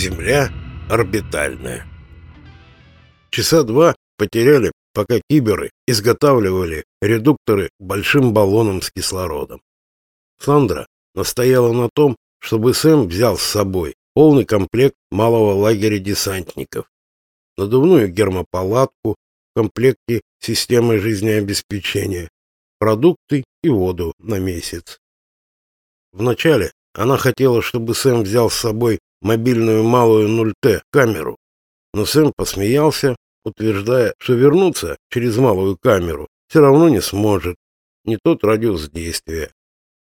Земля орбитальная. Часа два потеряли, пока киберы изготавливали редукторы большим баллоном с кислородом. Сандра настояла на том, чтобы Сэм взял с собой полный комплект малого лагеря десантников, надувную гермопалатку в комплекте системы жизнеобеспечения, продукты и воду на месяц. Вначале она хотела, чтобы Сэм взял с собой мобильную малую 0Т камеру, но Сэм посмеялся, утверждая, что вернуться через малую камеру все равно не сможет, не тот радиус действия.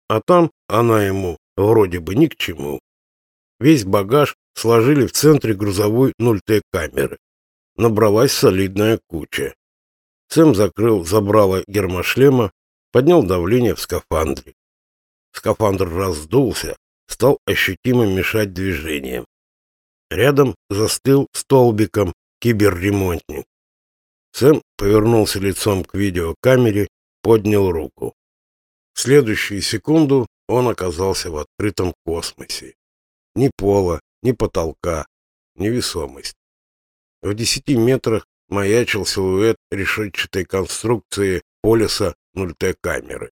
А там она ему вроде бы ни к чему. Весь багаж сложили в центре грузовой 0Т камеры. Набралась солидная куча. Сэм закрыл забрало гермошлема, поднял давление в скафандре. Скафандр раздулся, стал ощутимо мешать движениям. Рядом застыл столбиком киберремонтник. Сэм повернулся лицом к видеокамере, поднял руку. В следующую секунду он оказался в открытом космосе. Ни пола, ни потолка, невесомость. В десяти метрах маячил силуэт решетчатой конструкции полиса 0Т камеры.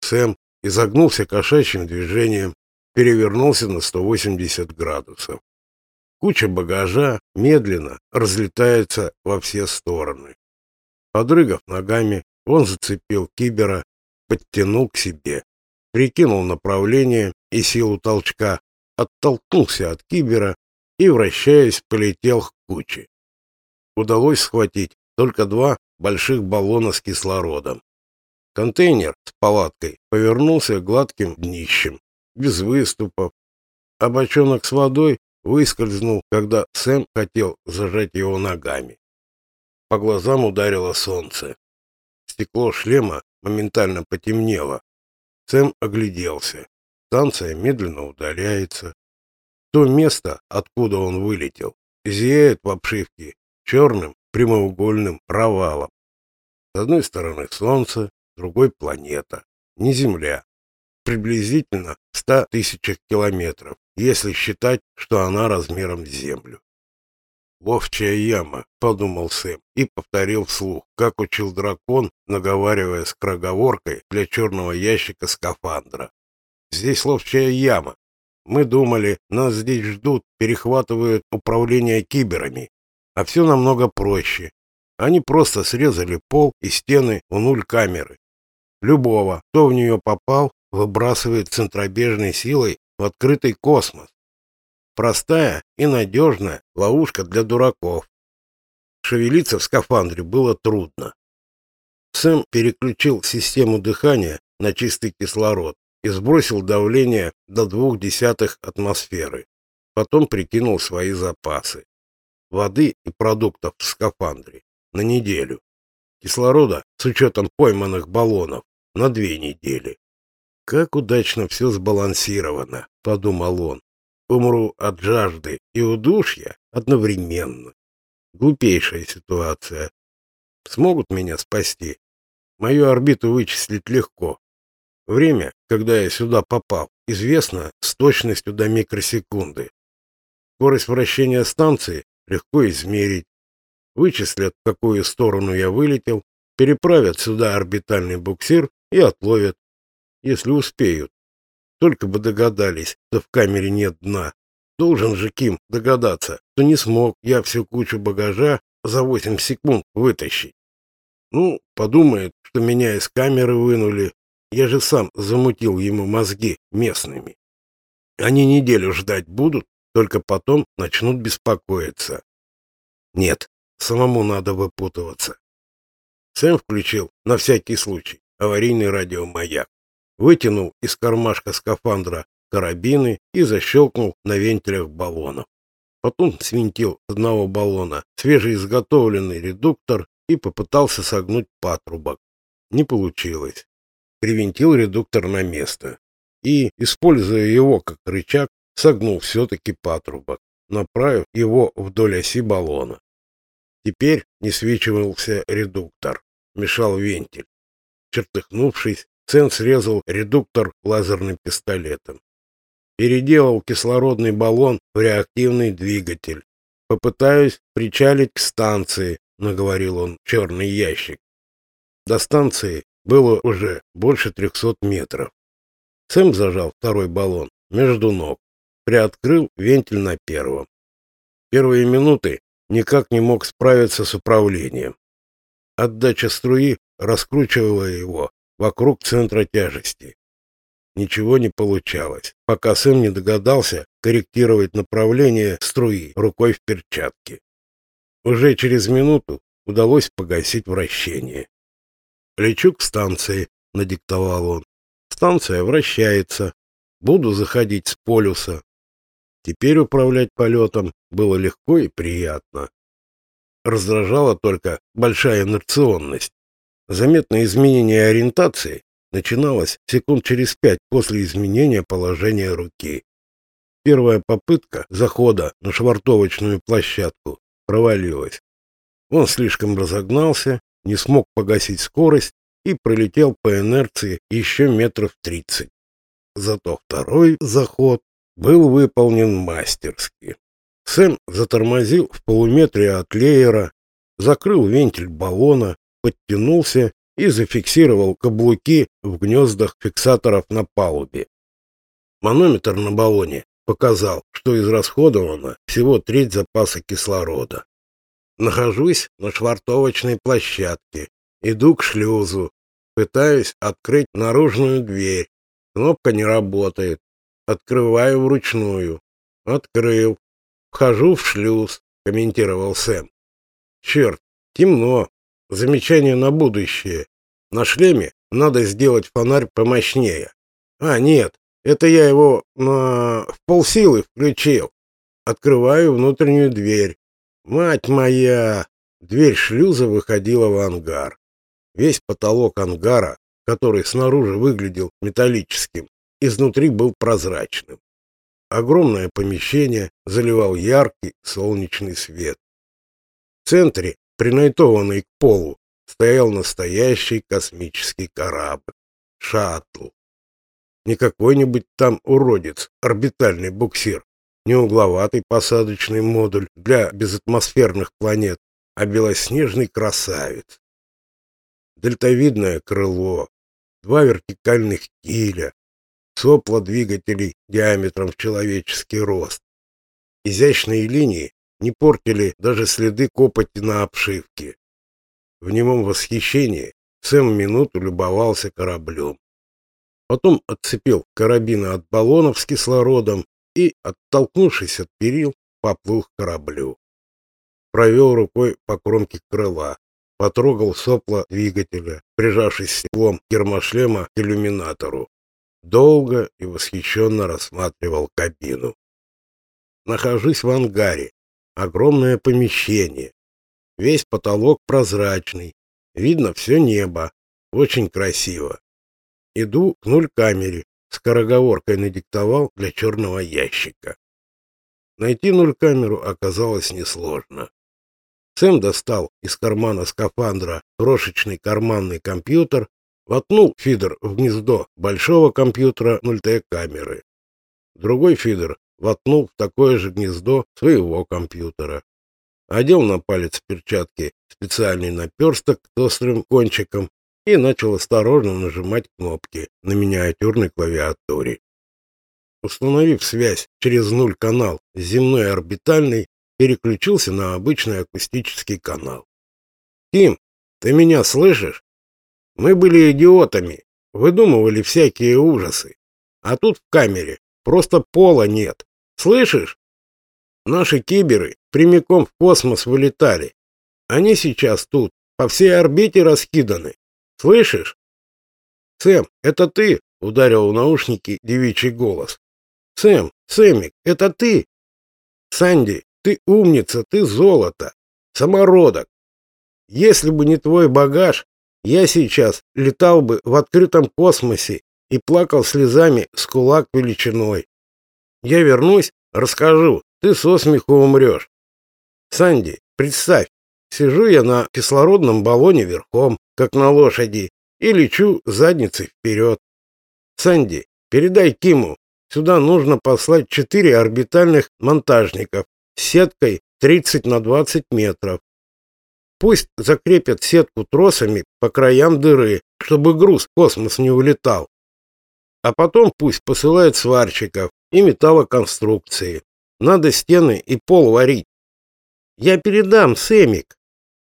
Сэм изогнулся кошачьим движением, перевернулся на 180 градусов. Куча багажа медленно разлетается во все стороны. Подрыгав ногами, он зацепил кибера, подтянул к себе, прикинул направление и силу толчка, оттолкнулся от кибера и, вращаясь, полетел к куче. Удалось схватить только два больших баллона с кислородом. Контейнер с палаткой повернулся гладким днищем, без выступов, а бочонок с водой выскользнул, когда Сэм хотел зажать его ногами. По глазам ударило солнце. Стекло шлема моментально потемнело. Сэм огляделся. Станция медленно удаляется. То место, откуда он вылетел, зияет в обшивке черным прямоугольным провалом. С одной стороны солнце, другой планета, не Земля. Приблизительно в ста тысячах километров, если считать, что она размером с Землю. «Ловчая яма», — подумал Сэм и повторил вслух, как учил дракон, наговаривая с скороговоркой для черного ящика скафандра. «Здесь ловчая яма. Мы думали, нас здесь ждут, перехватывают управление киберами. А все намного проще. Они просто срезали пол и стены у нуль камеры. Любого, кто в нее попал, выбрасывает центробежной силой в открытый космос. Простая и надежная ловушка для дураков. Шевелиться в скафандре было трудно. Сэм переключил систему дыхания на чистый кислород и сбросил давление до двух десятых атмосферы. Потом прикинул свои запасы. Воды и продуктов в скафандре на неделю. Кислорода, с учетом пойманных баллонов, на две недели. Как удачно все сбалансировано, подумал он. Умру от жажды и удушья одновременно. Глупейшая ситуация. Смогут меня спасти? Мою орбиту вычислить легко. Время, когда я сюда попал, известно с точностью до микросекунды. Скорость вращения станции легко измерить. Вычислят, в какую сторону я вылетел, переправят сюда орбитальный буксир и отловят, если успеют. Только бы догадались, что в камере нет дна. Должен же Ким догадаться, что не смог я всю кучу багажа за 8 секунд вытащить. Ну, подумает, что меня из камеры вынули. Я же сам замутил ему мозги местными. Они неделю ждать будут, только потом начнут беспокоиться. Нет, самому надо выпутываться. Сэм включил, на всякий случай, аварийный радиомаяк. Вытянул из кармашка скафандра карабины и защелкнул на вентилях баллонов. Потом свинтил одного баллона свежеизготовленный редуктор и попытался согнуть патрубок. Не получилось. Привинтил редуктор на место и, используя его как рычаг, согнул все-таки патрубок, направив его вдоль оси баллона. Теперь не свечивался редуктор, мешал вентиль. Чертыхнувшись, Цен срезал редуктор лазерным пистолетом. Переделал кислородный баллон в реактивный двигатель. Попытаюсь причалить к станции, наговорил он черный ящик. До станции было уже больше трехсот метров. Сэм зажал второй баллон между ног, приоткрыл вентиль на первом. Первые минуты никак не мог справиться с управлением. Отдача струи раскручивала его вокруг центра тяжести. Ничего не получалось, пока Сэм не догадался корректировать направление струи рукой в перчатке. Уже через минуту удалось погасить вращение. «Лечу к станции», — надиктовал он. «Станция вращается. Буду заходить с полюса». Теперь управлять полетом было легко и приятно. Раздражала только большая инерционность. Заметное изменение ориентации начиналось секунд через пять после изменения положения руки. Первая попытка захода на швартовочную площадку провалилась. Он слишком разогнался, не смог погасить скорость и пролетел по инерции еще метров тридцать. Зато второй заход был выполнен мастерски. Сэм затормозил в полуметре от леера, закрыл вентиль баллона, подтянулся и зафиксировал каблуки в гнездах фиксаторов на палубе. Манометр на баллоне показал, что израсходовано всего треть запаса кислорода. Нахожусь на швартовочной площадке, иду к шлюзу, пытаюсь открыть наружную дверь. Кнопка не работает. Открываю вручную. Открыл. Вхожу в шлюз, комментировал Сэм. Черт, темно. Замечание на будущее. На шлеме надо сделать фонарь помощнее. А, нет, это я его на... в полсилы включил. Открываю внутреннюю дверь. Мать моя! Дверь шлюза выходила в ангар. Весь потолок ангара, который снаружи выглядел металлическим, изнутри был прозрачным. Огромное помещение заливал яркий солнечный свет. В центре принайтованный к полу, стоял настоящий космический корабль — шаттл. Не какой-нибудь там уродец, орбитальный буксир, не угловатый посадочный модуль для безатмосферных планет, а белоснежный красавец. Дельтовидное крыло, два вертикальных киля, сопла двигателей диаметром в человеческий рост. Изящные линии не портили даже следы копоти на обшивке. В немом восхищении Сэм минуту любовался кораблем. Потом отцепил карабины от баллонов с кислородом и, оттолкнувшись от перил, поплыл к кораблю. Провел рукой по кромке крыла, потрогал сопла двигателя, прижавшись стеклом гермошлема к иллюминатору. Долго и восхищенно рассматривал кабину. Нахожусь в ангаре, Огромное помещение. Весь потолок прозрачный. Видно все небо. Очень красиво. Иду к нуль-камере. Скороговоркой надиктовал для черного ящика. Найти нуль-камеру оказалось несложно. Сэм достал из кармана скафандра крошечный карманный компьютер, воткнул фидер в гнездо большого компьютера 0Т-камеры. Другой фидер воткнул в такое же гнездо своего компьютера. Одел на палец перчатки специальный наперсток с острым кончиком и начал осторожно нажимать кнопки на миниатюрной клавиатуре. Установив связь через нуль канал земной орбитальной, переключился на обычный акустический канал. «Тим, ты меня слышишь? Мы были идиотами, выдумывали всякие ужасы. А тут в камере просто пола нет. Слышишь? Наши киберы прямиком в космос вылетали. Они сейчас тут, по всей орбите раскиданы. Слышишь? Сэм, это ты? Ударил в наушники девичий голос. Сэм, Сэмик, это ты? Санди, ты умница, ты золото, самородок. Если бы не твой багаж, я сейчас летал бы в открытом космосе и плакал слезами с кулак величиной. Я вернусь, расскажу, ты со смеху умрешь. Санди, представь, сижу я на кислородном баллоне верхом, как на лошади, и лечу задницей вперед. Санди, передай Киму, Сюда нужно послать четыре орбитальных монтажников с сеткой 30 на 20 метров. Пусть закрепят сетку тросами по краям дыры, чтобы груз в космос не улетал. А потом пусть посылают сварщиков и металлоконструкции. Надо стены и пол варить. Я передам, Сэмик.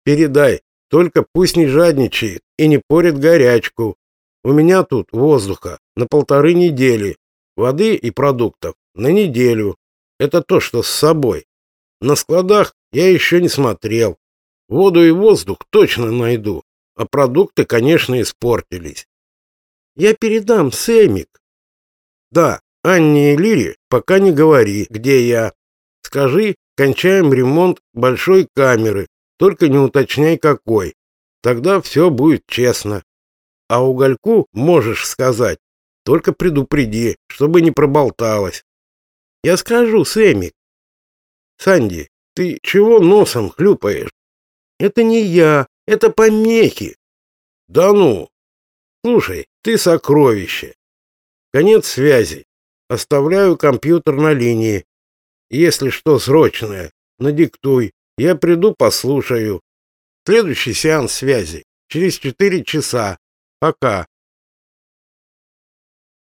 Передай, только пусть не жадничает и не порит горячку. У меня тут воздуха на полторы недели, воды и продуктов на неделю. Это то, что с собой. На складах я еще не смотрел. Воду и воздух точно найду, а продукты, конечно, испортились. Я передам, Сэмик. Да, Анне и Лире пока не говори, где я. Скажи, кончаем ремонт большой камеры, только не уточняй какой. Тогда все будет честно. А угольку можешь сказать, только предупреди, чтобы не проболталась. Я скажу, Сэмик. Санди, ты чего носом хлюпаешь? Это не я, это помехи. Да ну. Слушай, ты сокровище. Конец связи. Оставляю компьютер на линии. Если что срочное, надиктуй. Я приду, послушаю. Следующий сеанс связи через четыре часа. Пока.